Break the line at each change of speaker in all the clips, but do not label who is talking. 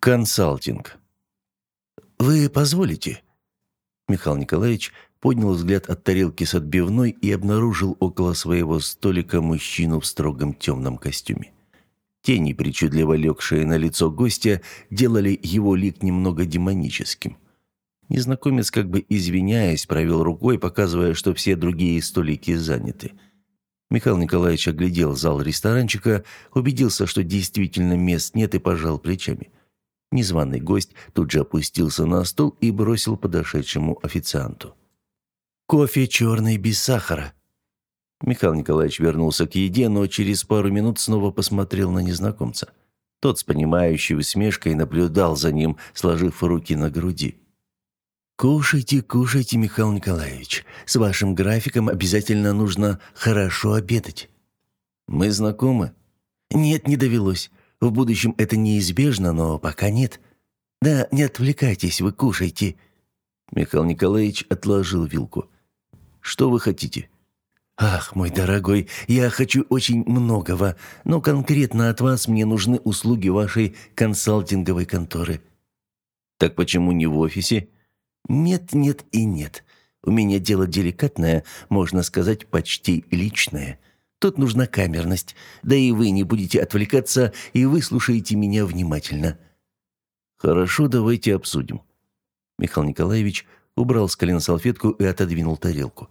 Консалтинг. «Вы позволите?» Михаил Николаевич поднял взгляд от тарелки с отбивной и обнаружил около своего столика мужчину в строгом темном костюме. Тени, причудливо легшие на лицо гостя, делали его лик немного демоническим. Незнакомец, как бы извиняясь, провел рукой, показывая, что все другие столики заняты. Михаил Николаевич оглядел зал ресторанчика, убедился, что действительно мест нет и пожал плечами. Незваный гость тут же опустился на стол и бросил подошедшему официанту. «Кофе черный без сахара», Михаил Николаевич вернулся к еде, но через пару минут снова посмотрел на незнакомца. Тот с понимающей усмешкой наблюдал за ним, сложив руки на груди. «Кушайте, кушайте, Михаил Николаевич. С вашим графиком обязательно нужно хорошо обедать». «Мы знакомы?» «Нет, не довелось. В будущем это неизбежно, но пока нет. Да, не отвлекайтесь, вы кушайте». Михаил Николаевич отложил вилку. «Что вы хотите?» «Ах, мой дорогой, я хочу очень многого, но конкретно от вас мне нужны услуги вашей консалтинговой конторы». «Так почему не в офисе?» «Нет, нет и нет. У меня дело деликатное, можно сказать, почти личное. Тут нужна камерность, да и вы не будете отвлекаться и выслушаете меня внимательно». «Хорошо, давайте обсудим». Михаил Николаевич убрал с колен салфетку и отодвинул тарелку.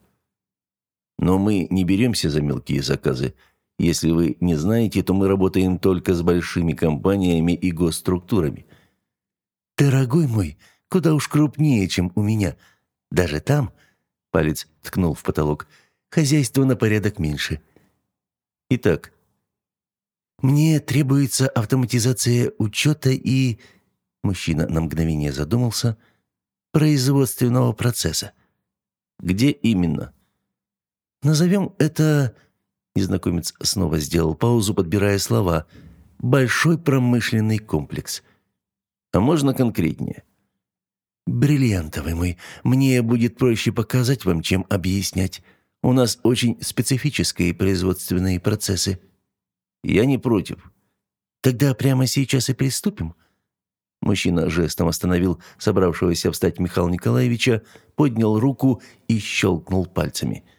Но мы не беремся за мелкие заказы. Если вы не знаете, то мы работаем только с большими компаниями и госструктурами. Дорогой мой, куда уж крупнее, чем у меня. Даже там, палец ткнул в потолок, хозяйство на порядок меньше. Итак, мне требуется автоматизация учета и... Мужчина на мгновение задумался. Производственного процесса. Где именно? Назовем это...» Незнакомец снова сделал паузу, подбирая слова. «Большой промышленный комплекс». «А можно конкретнее?» «Бриллиантовый мой. Мне будет проще показать вам, чем объяснять. У нас очень специфические производственные процессы». «Я не против». «Тогда прямо сейчас и приступим?» Мужчина жестом остановил собравшегося встать Михаила Николаевича, поднял руку и щелкнул пальцами –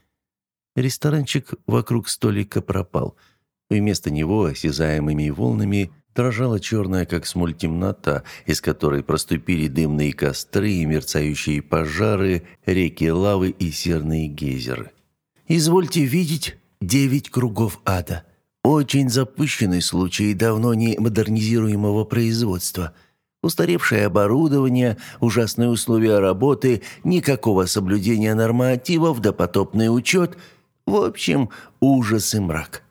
Ресторанчик вокруг столика пропал. Вместо него осязаемыми волнами дрожала черная, как смоль, темнота, из которой проступили дымные костры и мерцающие пожары, реки лавы и серные гейзеры. «Извольте видеть девять кругов ада. Очень запущенный случай давно не модернизируемого производства». Устаревшее оборудование, ужасные условия работы, никакого соблюдения нормативов, допотопный учет – в общем, ужас и мрак.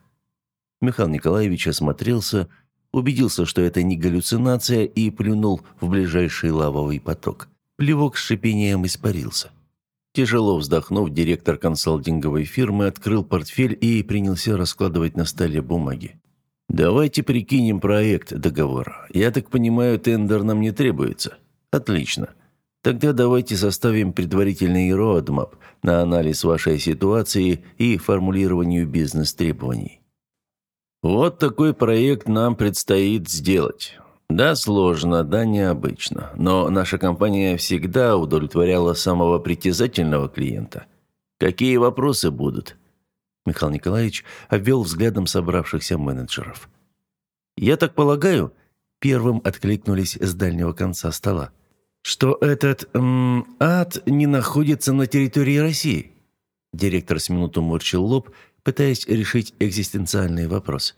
Михаил Николаевич осмотрелся, убедился, что это не галлюцинация, и плюнул в ближайший лавовый поток. Плевок с шипением испарился. Тяжело вздохнув, директор консалтинговой фирмы открыл портфель и принялся раскладывать на столе бумаги. «Давайте прикинем проект договора. Я так понимаю, тендер нам не требуется. Отлично. Тогда давайте составим предварительный роадмап на анализ вашей ситуации и формулированию бизнес-требований. Вот такой проект нам предстоит сделать. Да, сложно, да, необычно. Но наша компания всегда удовлетворяла самого притязательного клиента. Какие вопросы будут? Михаил Николаевич обвел взглядом собравшихся менеджеров. «Я так полагаю», – первым откликнулись с дальнего конца стола что этот м, ад не находится на территории России. Директор с минуту морщил лоб, пытаясь решить экзистенциальный вопрос.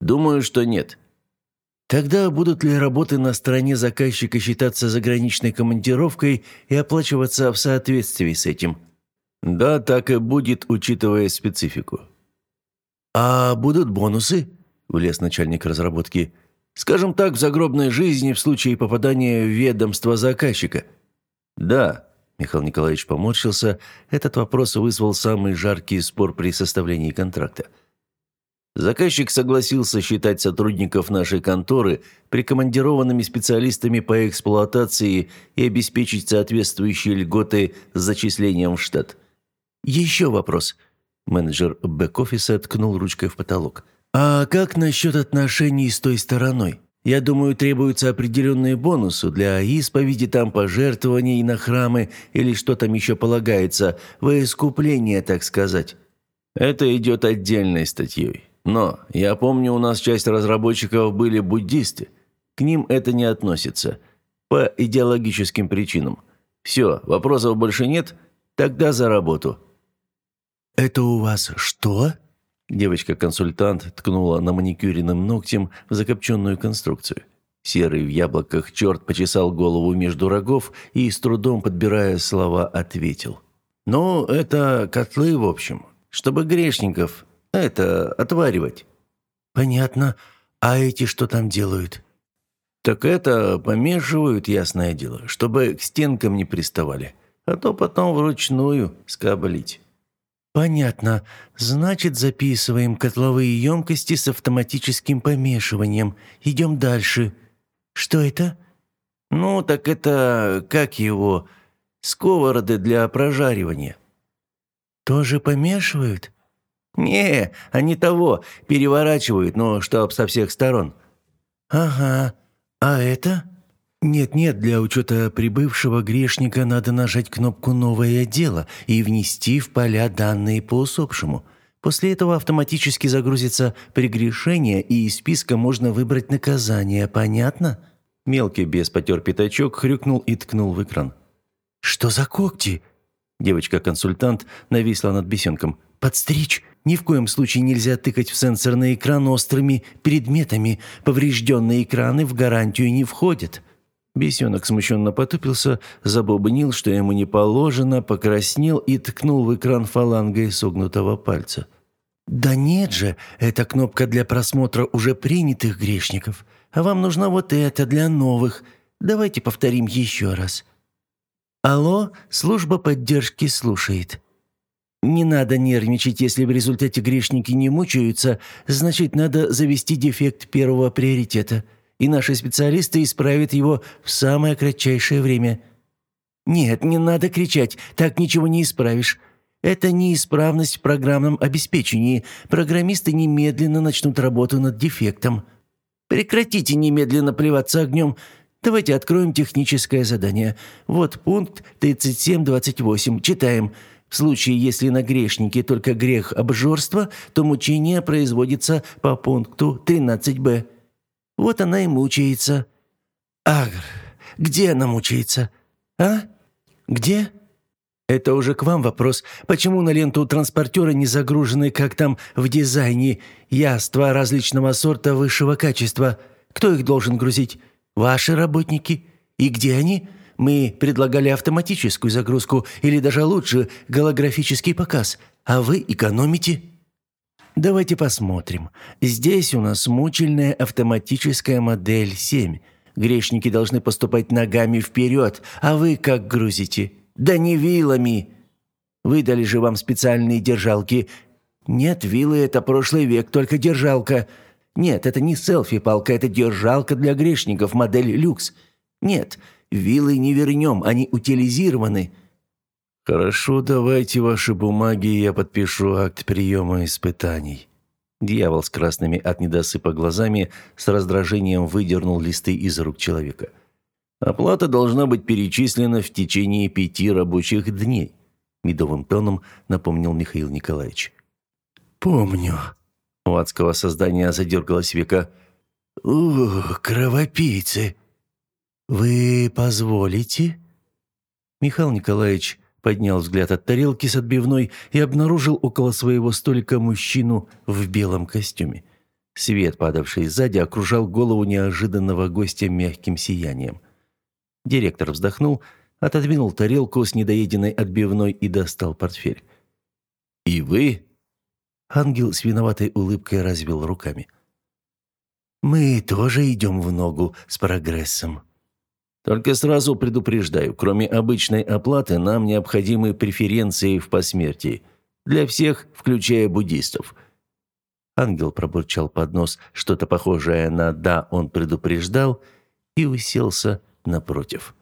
Думаю, что нет. Тогда будут ли работы на стороне заказчика считаться заграничной командировкой и оплачиваться в соответствии с этим? Да, так и будет, учитывая специфику. А будут бонусы? Влез начальник разработки. Скажем так, в загробной жизни в случае попадания в ведомство заказчика. Да, Михаил Николаевич поморщился, этот вопрос вызвал самый жаркий спор при составлении контракта. Заказчик согласился считать сотрудников нашей конторы прикомандированными специалистами по эксплуатации и обеспечить соответствующие льготы с зачислением в штат. Еще вопрос. Менеджер бэк-офиса ткнул ручкой в потолок. «А как насчет отношений с той стороной? Я думаю, требуются определенные бонусы для исповеди, там пожертвований на храмы или что там еще полагается, во искупление, так сказать. Это идет отдельной статьей. Но я помню, у нас часть разработчиков были буддисты. К ним это не относится. По идеологическим причинам. Все, вопросов больше нет? Тогда за работу.
«Это у вас что?»
Девочка-консультант ткнула на маникюренным ногтем в закопченную конструкцию. Серый в яблоках черт почесал голову между рогов и, с трудом подбирая слова, ответил. «Ну, это котлы, в общем. Чтобы грешников, это, отваривать».
«Понятно. А эти что там делают?»
«Так это помешивают, ясное дело, чтобы к стенкам не приставали, а то потом вручную скоблить».
«Понятно. Значит, записываем котловые емкости с автоматическим помешиванием. Идем дальше. Что это?»
«Ну, так это... как его? Сковороды для прожаривания».
«Тоже помешивают?»
«Не, они того, переворачивают, но чтоб со всех сторон».
«Ага. А это?» «Нет-нет, для учета прибывшего грешника надо нажать кнопку «Новое дело» и внести в поля данные по усопшему. После этого автоматически загрузится прегрешение, и из списка можно выбрать наказание. Понятно?»
Мелкий без потер пятачок, хрюкнул и ткнул в экран.
«Что за когти?»
Девочка-консультант нависла над бесенком.
«Подстричь! Ни в коем случае нельзя тыкать в сенсорный экран острыми предметами. Поврежденные экраны в гарантию не входят».
Бесенок смущенно потупился, забубнил, что ему не положено, покраснел и ткнул в экран фалангой согнутого пальца.
«Да нет же, это кнопка для просмотра уже принятых грешников, а вам нужна вот эта для новых. Давайте повторим еще раз». «Алло, служба поддержки слушает». «Не надо нервничать, если в результате грешники не мучаются, значит, надо завести дефект первого приоритета» и наши специалисты исправят его в самое кратчайшее время. Нет, не надо кричать, так ничего не исправишь. Это неисправность в программном обеспечении. Программисты немедленно начнут работу над дефектом. Прекратите немедленно плеваться огнем. Давайте откроем техническое задание. Вот пункт 3728. Читаем. В случае, если на грешнике только грех обжорства, то мучение производится по пункту 13б. Вот она и мучается. Агр, где она мучается? А? Где? Это уже к вам вопрос. Почему на ленту транспортера не загружены, как там в дизайне, яства различного сорта высшего качества? Кто их должен грузить? Ваши работники? И где они? Мы предлагали автоматическую загрузку или даже лучше голографический показ, а вы экономите. Давайте посмотрим. Здесь у нас мучильная автоматическая модель 7. Грешники должны поступать ногами вперед, а вы как грузите? Да не вилами. Выдали же вам специальные держалки. Нет, вилы – это прошлый век, только держалка. Нет, это не селфи-палка, это держалка для грешников, модель люкс. Нет, вилы не вернем, они утилизированы.
«Хорошо, давайте ваши бумаги, и я подпишу акт приема испытаний». Дьявол с красными от недосыпа глазами с раздражением выдернул листы из рук человека. «Оплата должна быть перечислена в течение пяти рабочих дней», – медовым тоном напомнил Михаил Николаевич.
«Помню».
У адского создания задергалась века.
«Ух, кровопийцы! Вы позволите?»
Михаил Николаевич поднял взгляд от тарелки с отбивной и обнаружил около своего столика мужчину в белом костюме. Свет, падавший сзади, окружал голову неожиданного гостя мягким сиянием. Директор вздохнул, отодвинул тарелку с недоеденной отбивной и достал портфель. «И вы?» Ангел с виноватой улыбкой развел руками.
«Мы тоже идем в ногу с прогрессом»,
только сразу предупреждаю, кроме обычной оплаты, нам необходимы преференции в посмертии. Для всех, включая буддистов». Ангел пробурчал под нос что-то похожее на «да, он предупреждал» и уселся напротив.